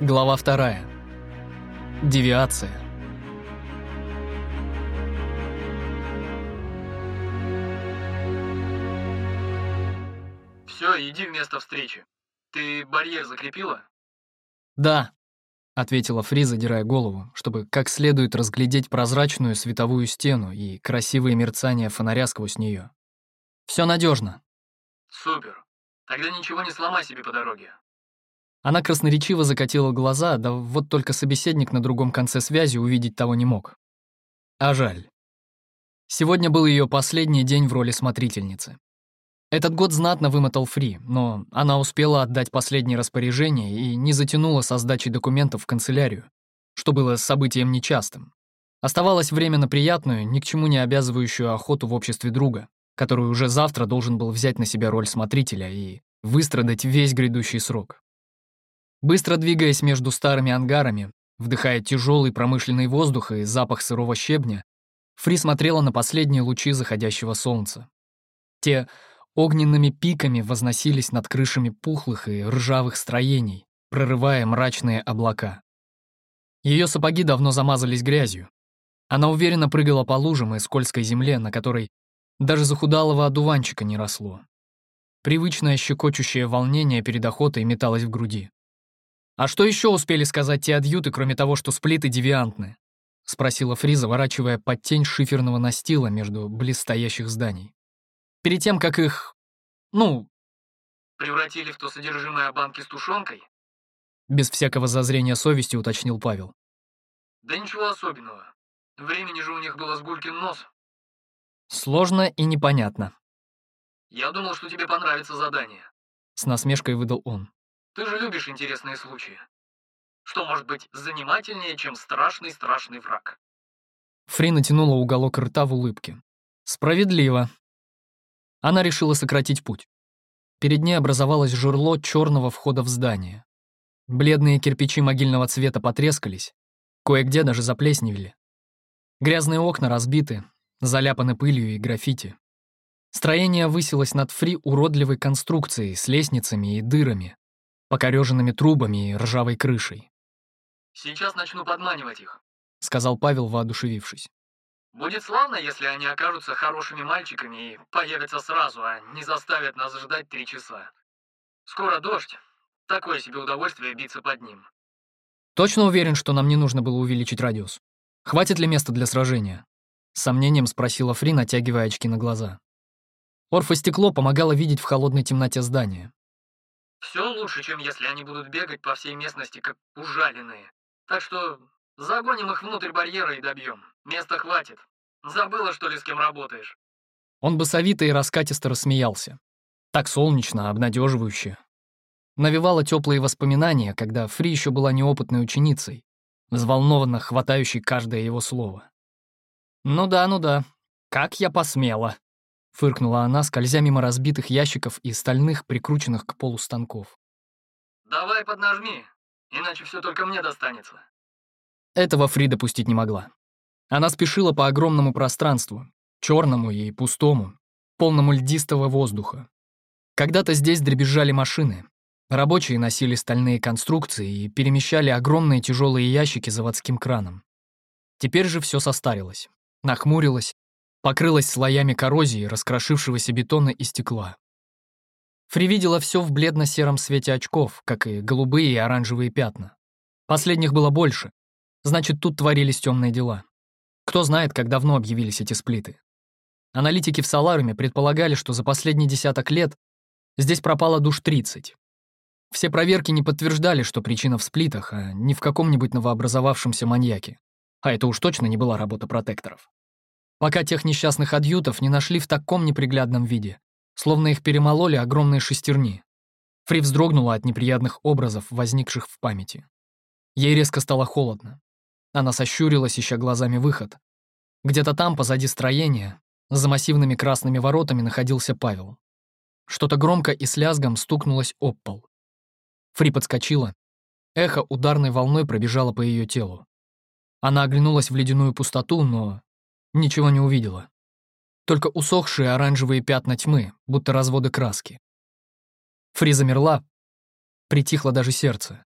Глава вторая. Девиация. Все, иди в место встречи. Ты барьер закрепила? Да, ответила Фри, задирая голову, чтобы как следует разглядеть прозрачную световую стену и красивые мерцания фонаря сквозь нее. Все надежно. Супер. Тогда ничего не сломай себе по дороге. Она красноречиво закатила глаза, да вот только собеседник на другом конце связи увидеть того не мог. А жаль. Сегодня был ее последний день в роли смотрительницы. Этот год знатно вымотал Фри, но она успела отдать последние распоряжения и не затянула со сдачей документов в канцелярию, что было событием нечастым. Оставалось время на приятную, ни к чему не обязывающую охоту в обществе друга, который уже завтра должен был взять на себя роль смотрителя и выстрадать весь грядущий срок. Быстро двигаясь между старыми ангарами, вдыхая тяжелый промышленный воздух и запах сырого щебня, Фри смотрела на последние лучи заходящего солнца. Те огненными пиками возносились над крышами пухлых и ржавых строений, прорывая мрачные облака. Ее сапоги давно замазались грязью. Она уверенно прыгала по лужам и скользкой земле, на которой даже захудалого одуванчика не росло. Привычное щекочущее волнение перед охотой металось в груди. «А что еще успели сказать те адъюты, кроме того, что сплиты девиантны?» — спросила Фри, заворачивая под тень шиферного настила между близстоящих зданий перед тем, как их... ну... Превратили в то содержимое банки с тушенкой? Без всякого зазрения совести уточнил Павел. Да ничего особенного. Времени же у них было с гулькин нос. Сложно и непонятно. Я думал, что тебе понравится задание. С насмешкой выдал он. Ты же любишь интересные случаи. Что может быть занимательнее, чем страшный-страшный враг? Фри натянула уголок рта в улыбке. Справедливо. Она решила сократить путь. Перед ней образовалось жерло черного входа в здание. Бледные кирпичи могильного цвета потрескались, кое-где даже заплесневели. Грязные окна разбиты, заляпаны пылью и граффити. Строение высилось над фри уродливой конструкцией с лестницами и дырами, покореженными трубами и ржавой крышей. «Сейчас начну подманивать их», — сказал Павел, воодушевившись. Будет славно, если они окажутся хорошими мальчиками и появятся сразу, а не заставят нас ждать три часа. Скоро дождь. Такое себе удовольствие биться под ним. Точно уверен, что нам не нужно было увеличить радиус? Хватит ли места для сражения? С сомнением спросила Фри, натягивая очки на глаза. Орфостекло помогало видеть в холодной темноте здания. Все лучше, чем если они будут бегать по всей местности, как ужаленные. Так что загоним их внутрь барьера и добьем. Места хватит. Забыла, что ли, с кем работаешь?» Он басовито и раскатисто рассмеялся. Так солнечно, обнадеживающе. Навевало теплые воспоминания, когда Фри еще была неопытной ученицей, взволнованно хватающей каждое его слово. «Ну да, ну да, как я посмела!» — фыркнула она, скользя мимо разбитых ящиков и стальных, прикрученных к полу станков. «Давай поднажми, иначе все только мне достанется». Этого Фри допустить не могла. Она спешила по огромному пространству, черному и пустому, полному льдистого воздуха. Когда-то здесь дребезжали машины. Рабочие носили стальные конструкции и перемещали огромные тяжелые ящики заводским краном. Теперь же все состарилось, нахмурилось, покрылось слоями коррозии, раскрошившегося бетона и стекла. Фри видела все в бледно-сером свете очков, как и голубые и оранжевые пятна. Последних было больше, значит, тут творились темные дела. Кто знает, как давно объявились эти сплиты. Аналитики в Соларуме предполагали, что за последние десяток лет здесь пропало душ 30. Все проверки не подтверждали, что причина в сплитах, а не в каком-нибудь новообразовавшемся маньяке. А это уж точно не была работа протекторов. Пока тех несчастных адъютов не нашли в таком неприглядном виде, словно их перемололи огромные шестерни. Фри вздрогнула от неприятных образов, возникших в памяти. Ей резко стало холодно. Она сощурилась, ища глазами выход. Где-то там, позади строения, за массивными красными воротами находился Павел. Что-то громко и с лязгом стукнулось об пол. Фри подскочила. Эхо ударной волной пробежало по ее телу. Она оглянулась в ледяную пустоту, но ничего не увидела. Только усохшие оранжевые пятна тьмы, будто разводы краски. Фри замерла, притихло даже сердце.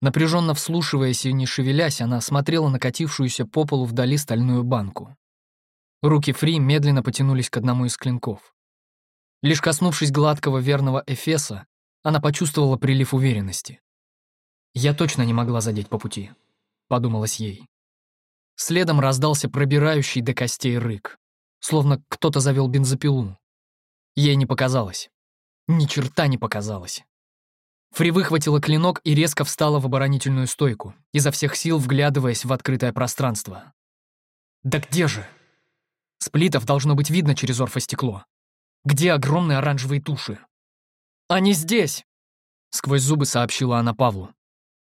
Напряженно вслушиваясь и не шевелясь, она смотрела на катившуюся по полу вдали стальную банку. Руки Фри медленно потянулись к одному из клинков. Лишь коснувшись гладкого верного эфеса, она почувствовала прилив уверенности. «Я точно не могла задеть по пути», — подумалось ей. Следом раздался пробирающий до костей рык, словно кто-то завел бензопилу. Ей не показалось. Ни черта не показалось. Фри выхватила клинок и резко встала в оборонительную стойку, изо всех сил вглядываясь в открытое пространство. «Да где же?» Сплитов должно быть видно через орфостекло. Где огромные оранжевые туши? «Они здесь!» — сквозь зубы сообщила она Павлу.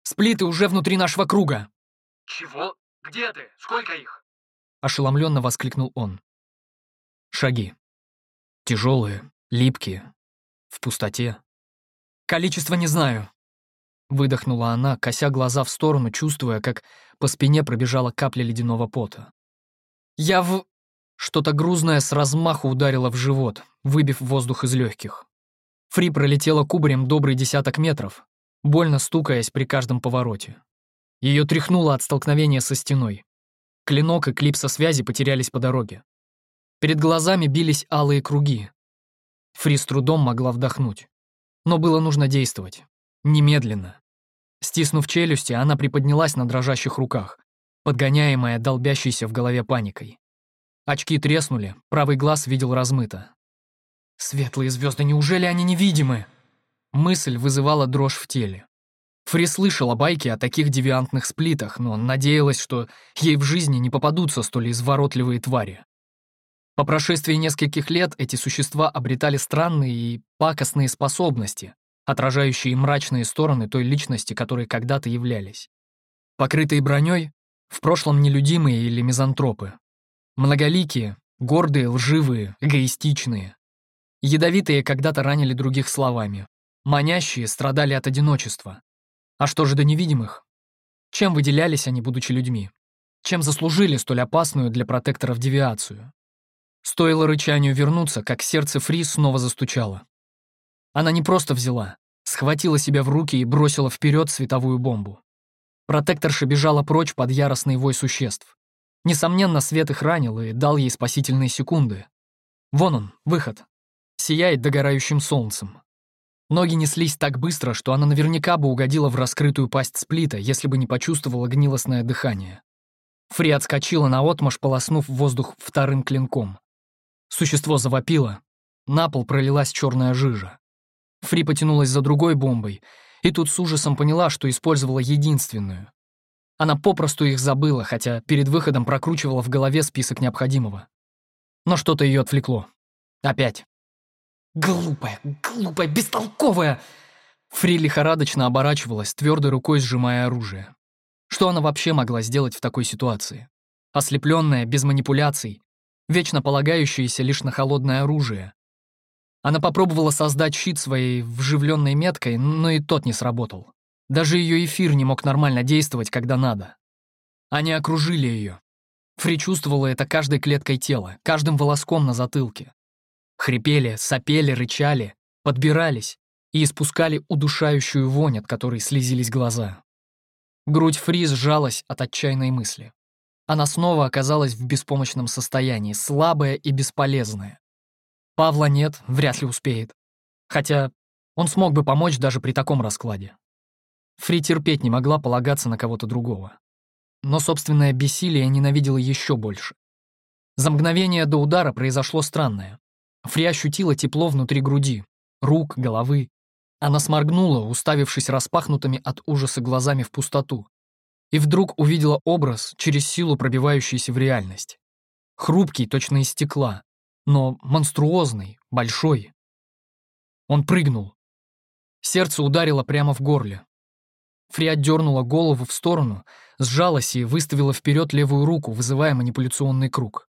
«Сплиты уже внутри нашего круга!» «Чего? Где ты? Сколько их?» — ошеломленно воскликнул он. Шаги. Тяжелые, липкие, в пустоте. «Количество не знаю», — выдохнула она, кося глаза в сторону, чувствуя, как по спине пробежала капля ледяного пота. «Я в...» Что-то грузное с размаху ударило в живот, выбив воздух из легких. Фри пролетела кубарем добрый десяток метров, больно стукаясь при каждом повороте. Ее тряхнуло от столкновения со стеной. Клинок и клипса связи потерялись по дороге. Перед глазами бились алые круги. Фри с трудом могла вдохнуть. Но было нужно действовать. Немедленно. Стиснув челюсти, она приподнялась на дрожащих руках, подгоняемая долбящейся в голове паникой. Очки треснули, правый глаз видел размыто. «Светлые звезды, неужели они невидимы?» Мысль вызывала дрожь в теле. Фри слышала байки о таких девиантных сплитах, но надеялась, что ей в жизни не попадутся столь изворотливые твари. По прошествии нескольких лет эти существа обретали странные и пакостные способности, отражающие мрачные стороны той личности, которой когда-то являлись. Покрытые броней, в прошлом нелюдимые или мизантропы, Многоликие, гордые, лживые, эгоистичные. Ядовитые когда-то ранили других словами. Манящие страдали от одиночества. А что же до невидимых? Чем выделялись они, будучи людьми? Чем заслужили столь опасную для протекторов девиацию? Стоило рычанию вернуться, как сердце Фри снова застучало. Она не просто взяла, схватила себя в руки и бросила вперед световую бомбу. Протекторша бежала прочь под яростный вой существ. Несомненно, свет их ранил и дал ей спасительные секунды. Вон он, выход. Сияет догорающим солнцем. Ноги неслись так быстро, что она наверняка бы угодила в раскрытую пасть сплита, если бы не почувствовала гнилостное дыхание. Фри отскочила на отмаш, полоснув воздух вторым клинком. Существо завопило. На пол пролилась черная жижа. Фри потянулась за другой бомбой, и тут с ужасом поняла, что использовала единственную. Она попросту их забыла, хотя перед выходом прокручивала в голове список необходимого. Но что-то ее отвлекло. Опять. «Глупая, глупая, бестолковая!» Фри лихорадочно оборачивалась, твердой рукой сжимая оружие. Что она вообще могла сделать в такой ситуации? Ослепленная, без манипуляций, вечно полагающаяся лишь на холодное оружие. Она попробовала создать щит своей вживленной меткой, но и тот не сработал. Даже ее эфир не мог нормально действовать, когда надо. Они окружили ее. Фри чувствовала это каждой клеткой тела, каждым волоском на затылке. Хрипели, сопели, рычали, подбирались и испускали удушающую вонь, от которой слезились глаза. Грудь Фри сжалась от отчаянной мысли. Она снова оказалась в беспомощном состоянии, слабая и бесполезная. Павла нет, вряд ли успеет. Хотя он смог бы помочь даже при таком раскладе. Фри терпеть не могла полагаться на кого-то другого. Но собственное бессилие ненавидела еще больше. За мгновение до удара произошло странное. Фри ощутила тепло внутри груди, рук, головы. Она сморгнула, уставившись распахнутыми от ужаса глазами в пустоту. И вдруг увидела образ, через силу пробивающийся в реальность. Хрупкий, точно из стекла, но монструозный, большой. Он прыгнул. Сердце ударило прямо в горле. Фри отдернула голову в сторону, сжалась и выставила вперед левую руку, вызывая манипуляционный круг.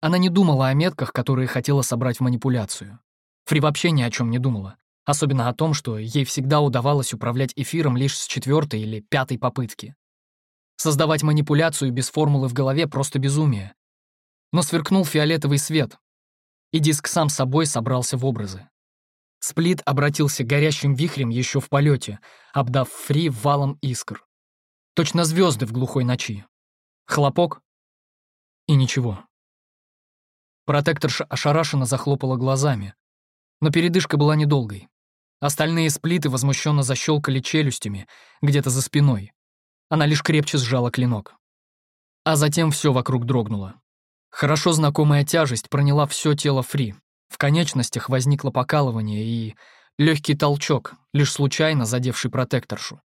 Она не думала о метках, которые хотела собрать в манипуляцию. Фри вообще ни о чем не думала, особенно о том, что ей всегда удавалось управлять эфиром лишь с четвертой или пятой попытки. Создавать манипуляцию без формулы в голове — просто безумие. Но сверкнул фиолетовый свет, и диск сам собой собрался в образы. Сплит обратился горящим вихрем еще в полете, обдав Фри валом искр. Точно звезды в глухой ночи. Хлопок и ничего. Протекторша ошарашенно захлопала глазами, но передышка была недолгой. Остальные сплиты возмущенно защелкали челюстями где-то за спиной. Она лишь крепче сжала клинок. А затем все вокруг дрогнуло. Хорошо знакомая тяжесть проняла все тело Фри. В конечностях возникло покалывание и легкий толчок, лишь случайно задевший протекторшу.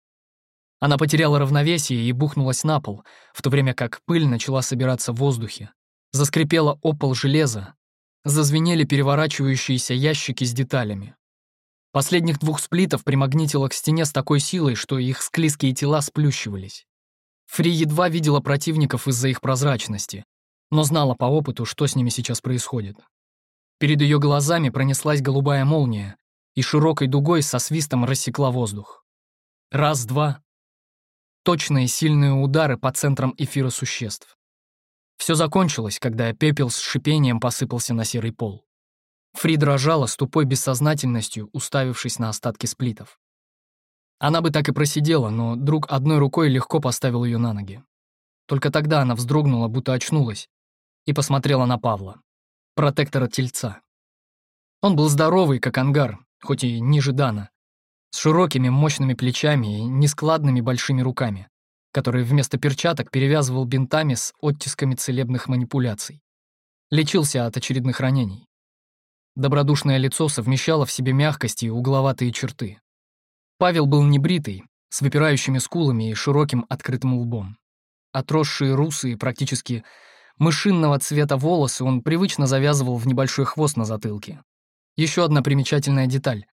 Она потеряла равновесие и бухнулась на пол, в то время как пыль начала собираться в воздухе. Заскрипело опол железа, зазвенели переворачивающиеся ящики с деталями. Последних двух сплитов примагнитило к стене с такой силой, что их склизкие тела сплющивались. Фри едва видела противников из-за их прозрачности, но знала по опыту, что с ними сейчас происходит. Перед ее глазами пронеслась голубая молния и широкой дугой со свистом рассекла воздух. Раз-два. Точные сильные удары по центрам эфира существ. Все закончилось, когда пепел с шипением посыпался на серый пол. Фри дрожала с тупой бессознательностью, уставившись на остатки сплитов. Она бы так и просидела, но друг одной рукой легко поставил ее на ноги. Только тогда она вздрогнула, будто очнулась, и посмотрела на Павла, протектора тельца. Он был здоровый, как ангар, хоть и ниже Дана, с широкими мощными плечами и нескладными большими руками, которые вместо перчаток перевязывал бинтами с оттисками целебных манипуляций. Лечился от очередных ранений. Добродушное лицо совмещало в себе мягкость и угловатые черты. Павел был небритый, с выпирающими скулами и широким открытым лбом. Отросшие русые, практически мышинного цвета волосы он привычно завязывал в небольшой хвост на затылке. Еще одна примечательная деталь.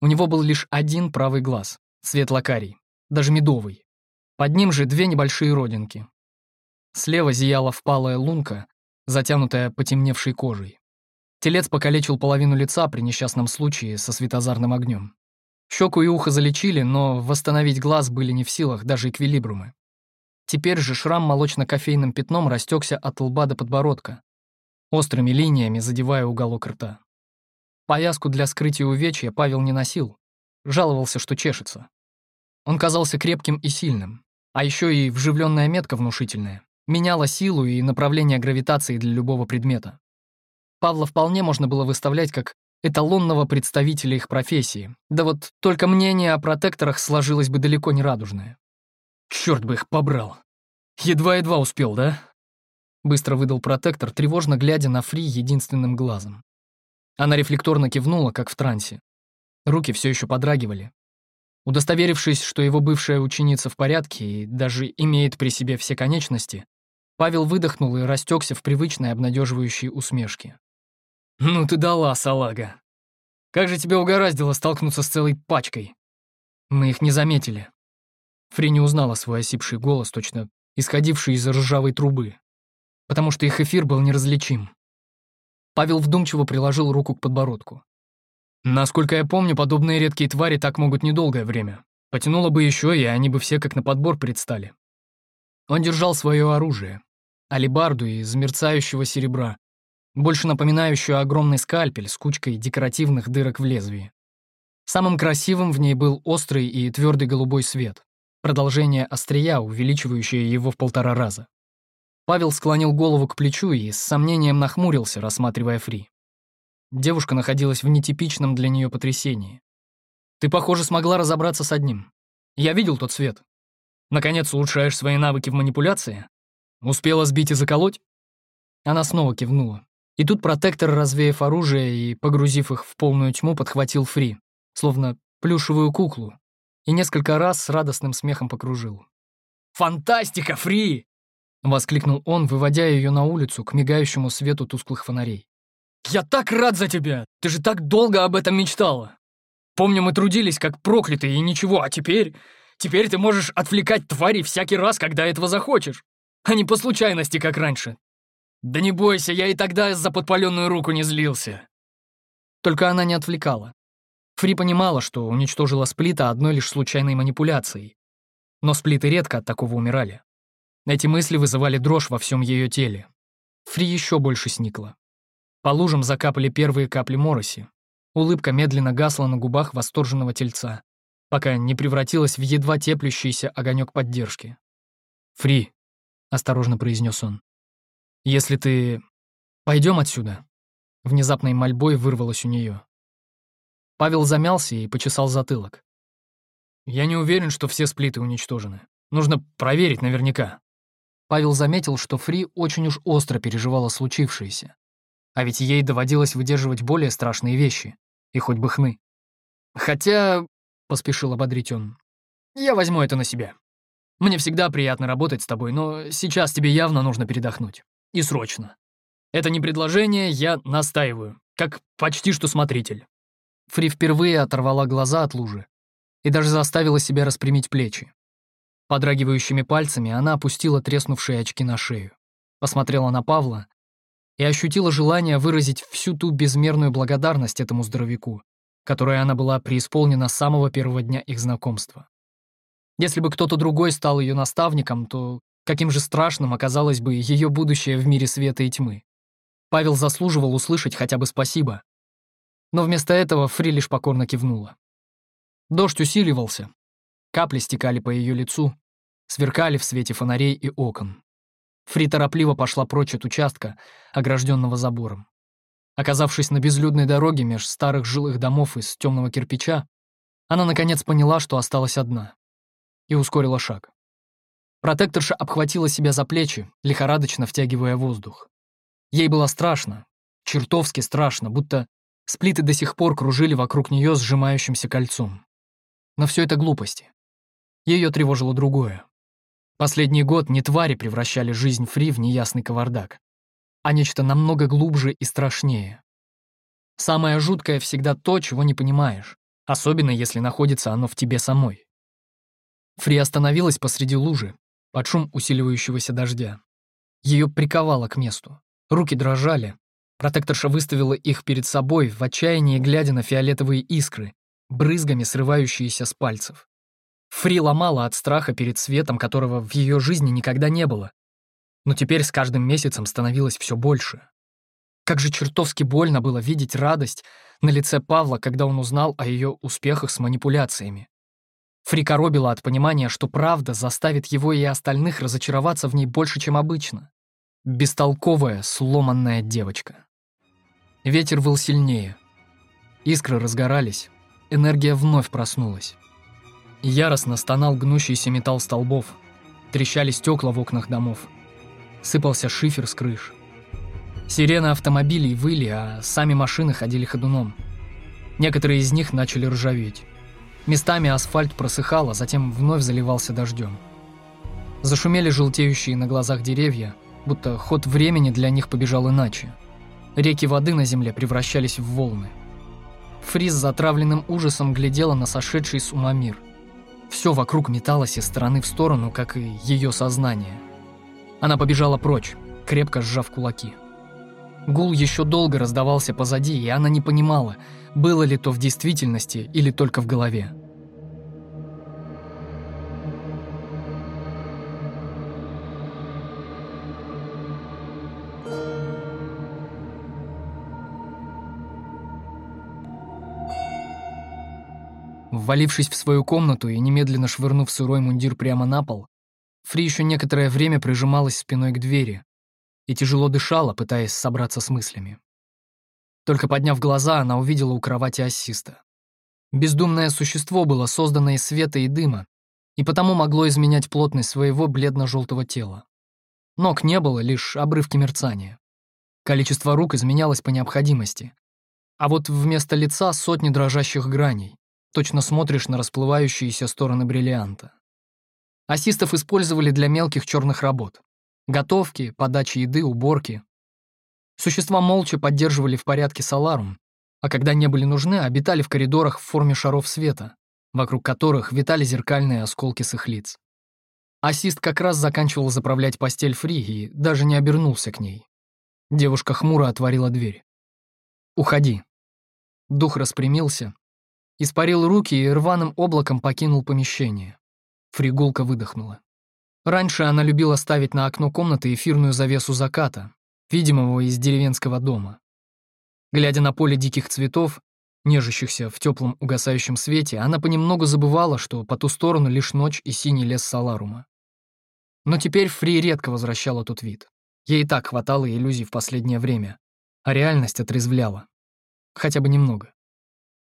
У него был лишь один правый глаз, светло-карий, даже медовый. Под ним же две небольшие родинки. Слева зияла впалая лунка, затянутая потемневшей кожей. Телец покалечил половину лица при несчастном случае со светозарным огнем. Щеку и ухо залечили, но восстановить глаз были не в силах даже эквилибрумы. Теперь же шрам молочно-кофейным пятном растекся от лба до подбородка, острыми линиями задевая уголок рта. Повязку для скрытия увечья Павел не носил, жаловался, что чешется. Он казался крепким и сильным, а еще и вживленная метка внушительная, меняла силу и направление гравитации для любого предмета. Павла вполне можно было выставлять как эталонного представителя их профессии. Да вот только мнение о протекторах сложилось бы далеко не радужное. Черт бы их побрал. Едва-едва успел, да? Быстро выдал протектор, тревожно глядя на Фри единственным глазом. Она рефлекторно кивнула, как в трансе. Руки все еще подрагивали. Удостоверившись, что его бывшая ученица в порядке и даже имеет при себе все конечности, Павел выдохнул и растекся в привычной обнадеживающей усмешке. «Ну ты дала, салага! Как же тебя угораздило столкнуться с целой пачкой? Мы их не заметили». Фри не узнала свой осипший голос, точно исходивший из ржавой трубы, потому что их эфир был неразличим. Павел вдумчиво приложил руку к подбородку. Насколько я помню, подобные редкие твари так могут недолгое время. Потянуло бы еще, и они бы все как на подбор предстали. Он держал свое оружие, алибарду из мерцающего серебра, больше напоминающую огромный скальпель с кучкой декоративных дырок в лезвии. Самым красивым в ней был острый и твердый голубой свет, продолжение острия, увеличивающее его в полтора раза. Павел склонил голову к плечу и с сомнением нахмурился, рассматривая Фри. Девушка находилась в нетипичном для нее потрясении. «Ты, похоже, смогла разобраться с одним. Я видел тот свет. Наконец улучшаешь свои навыки в манипуляции? Успела сбить и заколоть?» Она снова кивнула. И тут протектор, развеяв оружие и погрузив их в полную тьму, подхватил Фри, словно плюшевую куклу, и несколько раз с радостным смехом покружил. «Фантастика, Фри!» — воскликнул он, выводя ее на улицу к мигающему свету тусклых фонарей. «Я так рад за тебя! Ты же так долго об этом мечтала! Помню, мы трудились как проклятые и ничего, а теперь... Теперь ты можешь отвлекать твари всякий раз, когда этого захочешь, а не по случайности, как раньше. «Да не бойся, я и тогда за подпаленную руку не злился». Только она не отвлекала. Фри понимала, что уничтожила Сплита одной лишь случайной манипуляцией. Но Сплиты редко от такого умирали. Эти мысли вызывали дрожь во всем ее теле. Фри еще больше сникла. По лужам закапали первые капли мороси. Улыбка медленно гасла на губах восторженного тельца, пока не превратилась в едва теплющийся огонек поддержки. «Фри», — осторожно произнес он, — «если ты... Пойдем отсюда». Внезапной мольбой вырвалось у нее. Павел замялся и почесал затылок. «Я не уверен, что все сплиты уничтожены. Нужно проверить наверняка». Павел заметил, что Фри очень уж остро переживала случившееся. А ведь ей доводилось выдерживать более страшные вещи. И хоть бы хны. «Хотя...» — поспешил ободрить он. «Я возьму это на себя. Мне всегда приятно работать с тобой, но сейчас тебе явно нужно передохнуть. И срочно. Это не предложение, я настаиваю, как почти что смотритель». Фри впервые оторвала глаза от лужи и даже заставила себя распрямить плечи. Подрагивающими пальцами она опустила треснувшие очки на шею, посмотрела на Павла и ощутила желание выразить всю ту безмерную благодарность этому здоровяку, которой она была преисполнена с самого первого дня их знакомства. Если бы кто-то другой стал ее наставником, то каким же страшным оказалось бы ее будущее в мире света и тьмы. Павел заслуживал услышать хотя бы спасибо. Но вместо этого Фри лишь покорно кивнула. Дождь усиливался, Капли стекали по ее лицу, сверкали в свете фонарей и окон. Фри торопливо пошла прочь от участка, огражденного забором. Оказавшись на безлюдной дороге меж старых жилых домов из темного кирпича, она наконец поняла, что осталась одна, и ускорила шаг. Протекторша обхватила себя за плечи, лихорадочно втягивая воздух. Ей было страшно, чертовски страшно, будто сплиты до сих пор кружили вокруг нее сжимающимся кольцом. Но все это глупости. Ее тревожило другое. Последний год не твари превращали жизнь Фри в неясный кавардак, а нечто намного глубже и страшнее. Самое жуткое всегда то, чего не понимаешь, особенно если находится оно в тебе самой. Фри остановилась посреди лужи, под шум усиливающегося дождя. Ее приковало к месту. Руки дрожали. Протекторша выставила их перед собой, в отчаянии глядя на фиолетовые искры, брызгами срывающиеся с пальцев. Фри ломала от страха перед светом, которого в ее жизни никогда не было. Но теперь с каждым месяцем становилось все больше. Как же чертовски больно было видеть радость на лице Павла, когда он узнал о ее успехах с манипуляциями. Фри коробила от понимания, что правда заставит его и остальных разочароваться в ней больше, чем обычно. Бестолковая, сломанная девочка. Ветер был сильнее. Искры разгорались, энергия вновь проснулась. Яростно стонал гнущийся металл столбов. Трещали стекла в окнах домов. Сыпался шифер с крыш. Сирены автомобилей выли, а сами машины ходили ходуном. Некоторые из них начали ржаветь. Местами асфальт просыхал, а затем вновь заливался дождем. Зашумели желтеющие на глазах деревья, будто ход времени для них побежал иначе. Реки воды на земле превращались в волны. Фриз с затравленным ужасом глядела на сошедший с ума мир. Все вокруг металось из стороны в сторону, как и ее сознание. Она побежала прочь, крепко сжав кулаки. Гул еще долго раздавался позади, и она не понимала, было ли то в действительности или только в голове. Ввалившись в свою комнату и немедленно швырнув сырой мундир прямо на пол, Фри еще некоторое время прижималась спиной к двери и тяжело дышала, пытаясь собраться с мыслями. Только подняв глаза, она увидела у кровати ассиста. Бездумное существо было создано из света и дыма, и потому могло изменять плотность своего бледно-желтого тела. Ног не было, лишь обрывки мерцания. Количество рук изменялось по необходимости. А вот вместо лица сотни дрожащих граней, Точно смотришь на расплывающиеся стороны бриллианта. Ассистов использовали для мелких черных работ. Готовки, подачи еды, уборки. Существа молча поддерживали в порядке саларум, а когда не были нужны, обитали в коридорах в форме шаров света, вокруг которых витали зеркальные осколки с их лиц. Ассист как раз заканчивал заправлять постель Фри и даже не обернулся к ней. Девушка хмуро отворила дверь. «Уходи». Дух распрямился, Испарил руки и рваным облаком покинул помещение. Фригулка выдохнула. Раньше она любила ставить на окно комнаты эфирную завесу заката, видимого из деревенского дома. Глядя на поле диких цветов, нежащихся в теплом угасающем свете, она понемногу забывала, что по ту сторону лишь ночь и синий лес Саларума. Но теперь Фри редко возвращала тот вид. Ей и так хватало иллюзий в последнее время, а реальность отрезвляла. Хотя бы немного.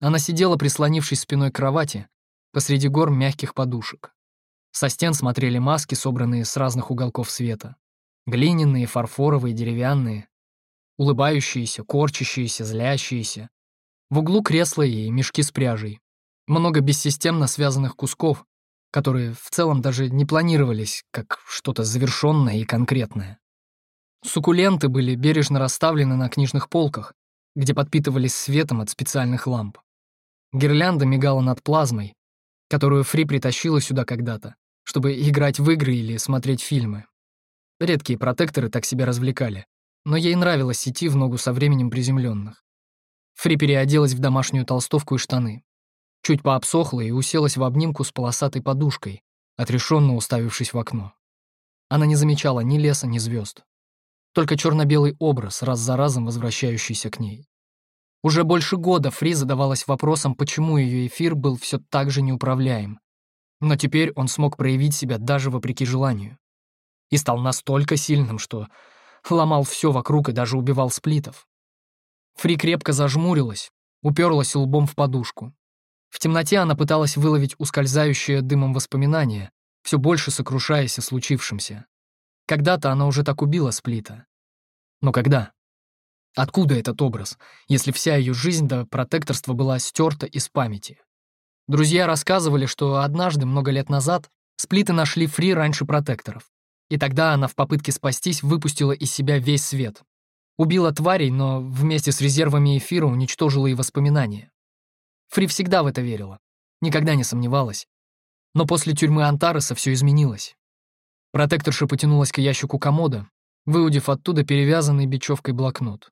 Она сидела, прислонившись спиной к кровати, посреди гор мягких подушек. Со стен смотрели маски, собранные с разных уголков света. Глиняные, фарфоровые, деревянные. Улыбающиеся, корчащиеся, злящиеся. В углу кресла и мешки с пряжей. Много бессистемно связанных кусков, которые в целом даже не планировались как что-то завершенное и конкретное. Суккуленты были бережно расставлены на книжных полках, где подпитывались светом от специальных ламп. Гирлянда мигала над плазмой, которую Фри притащила сюда когда-то, чтобы играть в игры или смотреть фильмы. Редкие протекторы так себя развлекали, но ей нравилось идти в ногу со временем приземленных. Фри переоделась в домашнюю толстовку и штаны. Чуть пообсохла и уселась в обнимку с полосатой подушкой, отрешенно уставившись в окно. Она не замечала ни леса, ни звезд. Только черно-белый образ, раз за разом возвращающийся к ней. Уже больше года Фри задавалась вопросом, почему ее эфир был все так же неуправляем. Но теперь он смог проявить себя даже вопреки желанию. И стал настолько сильным, что ломал все вокруг и даже убивал сплитов. Фри крепко зажмурилась, уперлась лбом в подушку. В темноте она пыталась выловить ускользающее дымом воспоминания, все больше сокрушаясь о случившемся. Когда-то она уже так убила Сплита. Но когда? Откуда этот образ, если вся ее жизнь до протекторства была стерта из памяти? Друзья рассказывали, что однажды, много лет назад, Сплиты нашли Фри раньше протекторов. И тогда она в попытке спастись выпустила из себя весь свет. Убила тварей, но вместе с резервами эфира уничтожила и воспоминания. Фри всегда в это верила, никогда не сомневалась. Но после тюрьмы Антареса все изменилось. Протекторша потянулась к ящику комода, выудив оттуда перевязанный бечевкой блокнот.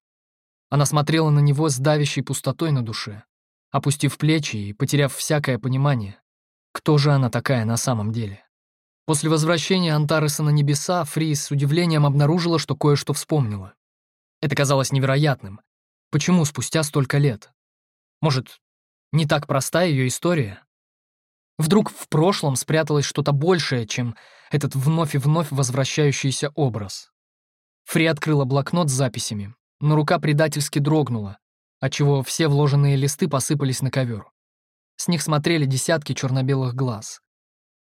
Она смотрела на него с давящей пустотой на душе, опустив плечи и потеряв всякое понимание, кто же она такая на самом деле. После возвращения Антареса на небеса Фрис с удивлением обнаружила, что кое-что вспомнила. Это казалось невероятным. Почему спустя столько лет? Может, не так проста ее история? Вдруг в прошлом спряталось что-то большее, чем этот вновь и вновь возвращающийся образ. Фри открыла блокнот с записями, но рука предательски дрогнула, отчего все вложенные листы посыпались на ковер. С них смотрели десятки черно-белых глаз.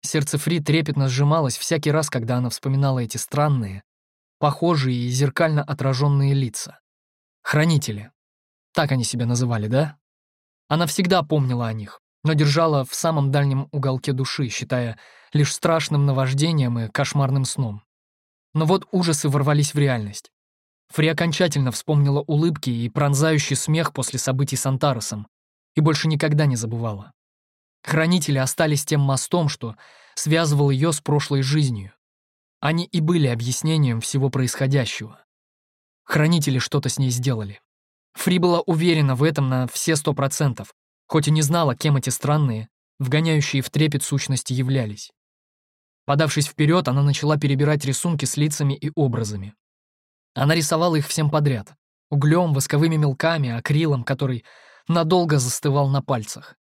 Сердце Фри трепетно сжималось всякий раз, когда она вспоминала эти странные, похожие и зеркально отраженные лица. Хранители. Так они себя называли, да? Она всегда помнила о них, но держала в самом дальнем уголке души, считая лишь страшным наваждением и кошмарным сном. Но вот ужасы ворвались в реальность. Фри окончательно вспомнила улыбки и пронзающий смех после событий с Антаросом и больше никогда не забывала. Хранители остались тем мостом, что связывал ее с прошлой жизнью. Они и были объяснением всего происходящего. Хранители что-то с ней сделали. Фри была уверена в этом на все сто процентов, хоть и не знала, кем эти странные, вгоняющие в трепет сущности являлись. Подавшись вперед, она начала перебирать рисунки с лицами и образами. Она рисовала их всем подряд. Углем, восковыми мелками, акрилом, который надолго застывал на пальцах.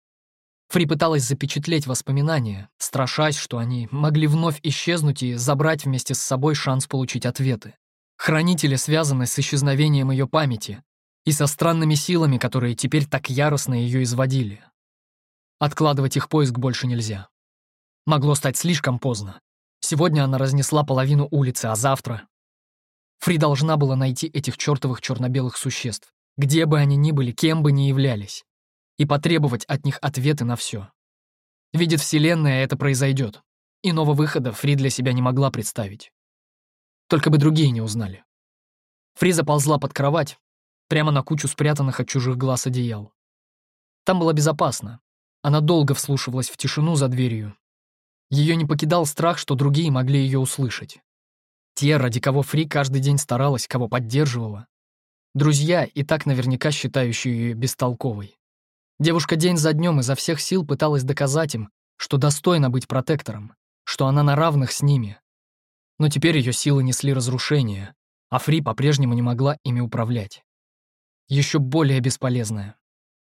Фри пыталась запечатлеть воспоминания, страшась, что они могли вновь исчезнуть и забрать вместе с собой шанс получить ответы. Хранители связаны с исчезновением ее памяти и со странными силами, которые теперь так яростно ее изводили. Откладывать их поиск больше нельзя. Могло стать слишком поздно. Сегодня она разнесла половину улицы, а завтра Фри должна была найти этих чертовых черно-белых существ, где бы они ни были, кем бы ни являлись, и потребовать от них ответы на все. Видит Вселенная, это произойдет. Иного выхода Фри для себя не могла представить. Только бы другие не узнали. Фри заползла под кровать, прямо на кучу спрятанных от чужих глаз одеял. Там было безопасно. Она долго вслушивалась в тишину за дверью. Ее не покидал страх, что другие могли ее услышать. Те, ради кого Фри каждый день старалась, кого поддерживала. Друзья, и так наверняка считающие ее бестолковой. Девушка день за днем изо всех сил пыталась доказать им, что достойна быть протектором, что она на равных с ними. Но теперь ее силы несли разрушение, а Фри по-прежнему не могла ими управлять. Еще более бесполезная,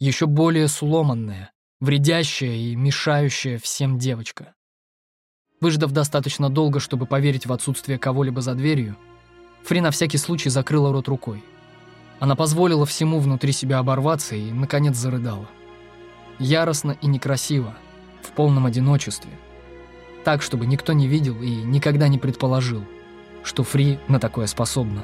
еще более сломанная, вредящая и мешающая всем девочка. Выждав достаточно долго, чтобы поверить в отсутствие кого-либо за дверью, Фри на всякий случай закрыла рот рукой. Она позволила всему внутри себя оборваться и, наконец, зарыдала. Яростно и некрасиво, в полном одиночестве. Так, чтобы никто не видел и никогда не предположил, что Фри на такое способна.